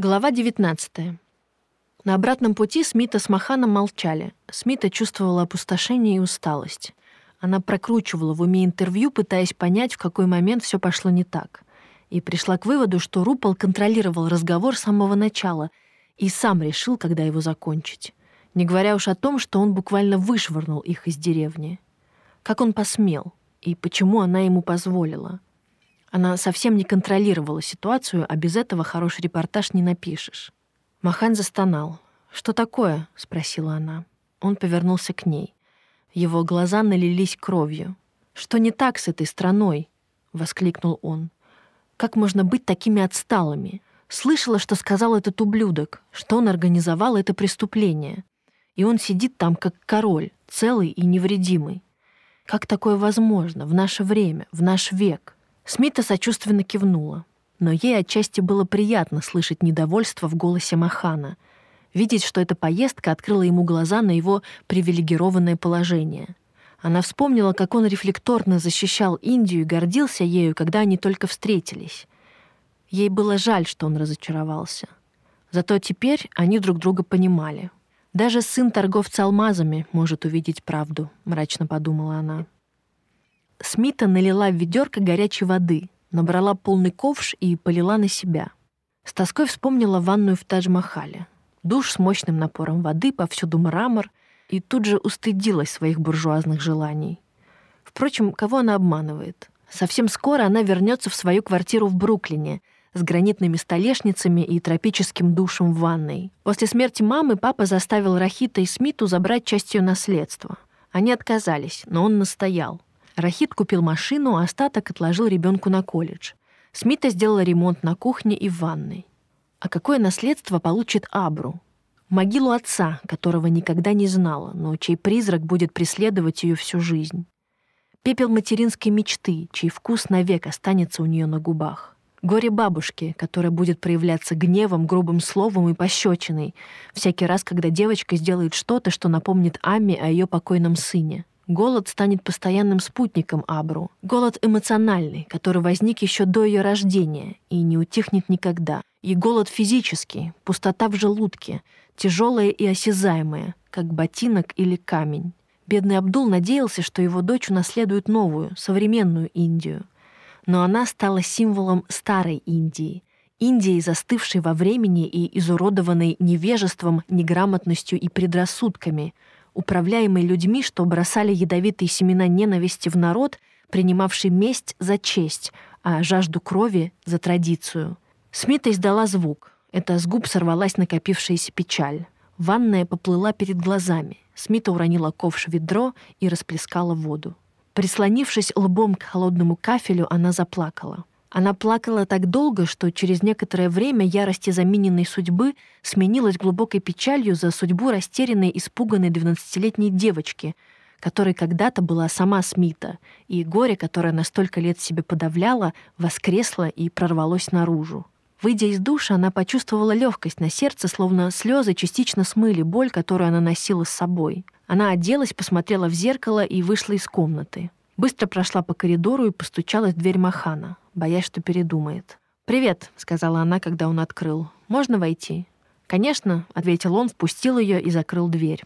Глава 19. На обратном пути Смита с Маханом молчали. Смита чувствовала опустошение и усталость. Она прокручивала в уме интервью, пытаясь понять, в какой момент все пошло не так. И пришла к выводу, что Рупол контролировал разговор с самого начала и сам решил, когда его закончить. Не говоря уж о том, что он буквально вышвырнул их из деревни. Как он посмел? И почему она ему позволила? Она совсем не контролировала ситуацию, а без этого хороший репортаж не напишешь. Махан застонал. «Что такое?» — спросила она. Он повернулся к ней. Его глаза налились кровью. «Что не так с этой страной?» — воскликнул он. «Как можно быть такими отсталыми? Слышала, что сказал этот ублюдок, что он организовал это преступление. И он сидит там, как король, целый и невредимый. Как такое возможно в наше время, в наш век?» Смита сочувственно кивнула, но ей отчасти было приятно слышать недовольство в голосе Махана, видеть, что эта поездка открыла ему глаза на его привилегированное положение. Она вспомнила, как он рефлекторно защищал Индию и гордился ею, когда они только встретились. Ей было жаль, что он разочаровался. Зато теперь они друг друга понимали. Даже сын торговца алмазами может увидеть правду, мрачно подумала она. Смита налила в ведерко горячей воды, набрала полный ковш и полила на себя. С тоской вспомнила ванную в Тадж-Махале. Душ с мощным напором воды, повсюду мрамор, и тут же устыдилась своих буржуазных желаний. Впрочем, кого она обманывает? Совсем скоро она вернется в свою квартиру в Бруклине с гранитными столешницами и тропическим душем в ванной. После смерти мамы папа заставил Рахита и Смиту забрать часть ее наследства. Они отказались, но он настоял. Рахит купил машину, а остаток отложил ребенку на колледж. Смита сделала ремонт на кухне и в ванной. А какое наследство получит Абру? Могилу отца, которого никогда не знала, но чей призрак будет преследовать ее всю жизнь. Пепел материнской мечты, чей вкус навек останется у нее на губах. Горе бабушки, которая будет проявляться гневом, грубым словом и пощечиной всякий раз, когда девочка сделает что-то, что напомнит Ами о ее покойном сыне. Голод станет постоянным спутником Абру. Голод эмоциональный, который возник еще до ее рождения и не утихнет никогда. И голод физический, пустота в желудке, тяжелая и осязаемая, как ботинок или камень. Бедный Абдул надеялся, что его дочь унаследует новую, современную Индию. Но она стала символом старой Индии, Индии, застывшей во времени и изуродованной невежеством, неграмотностью и предрассудками — управляемый людьми, что бросали ядовитые семена ненависти в народ, принимавший месть за честь, а жажду крови за традицию. Смита издала звук. Это с губ сорвалась накопившаяся печаль. Ванная поплыла перед глазами. Смита уронила ковш в ведро и расплескала воду. Прислонившись лбом к холодному кафелю, она заплакала. Она плакала так долго, что через некоторое время ярость замененной судьбы сменилась глубокой печалью за судьбу растерянной, испуганной двенадцатилетней девочки, которой когда-то была сама Смита, и горе, которое на столько лет себе подавляла, воскресло и прорвалось наружу. Выйдя из душа, она почувствовала легкость на сердце, словно слезы частично смыли боль, которую она носила с собой. Она оделась, посмотрела в зеркало и вышла из комнаты. Быстро прошла по коридору и постучалась в дверь Махана, боясь, что передумает. «Привет», — сказала она, когда он открыл. «Можно войти?» «Конечно», — ответил он, впустил ее и закрыл дверь.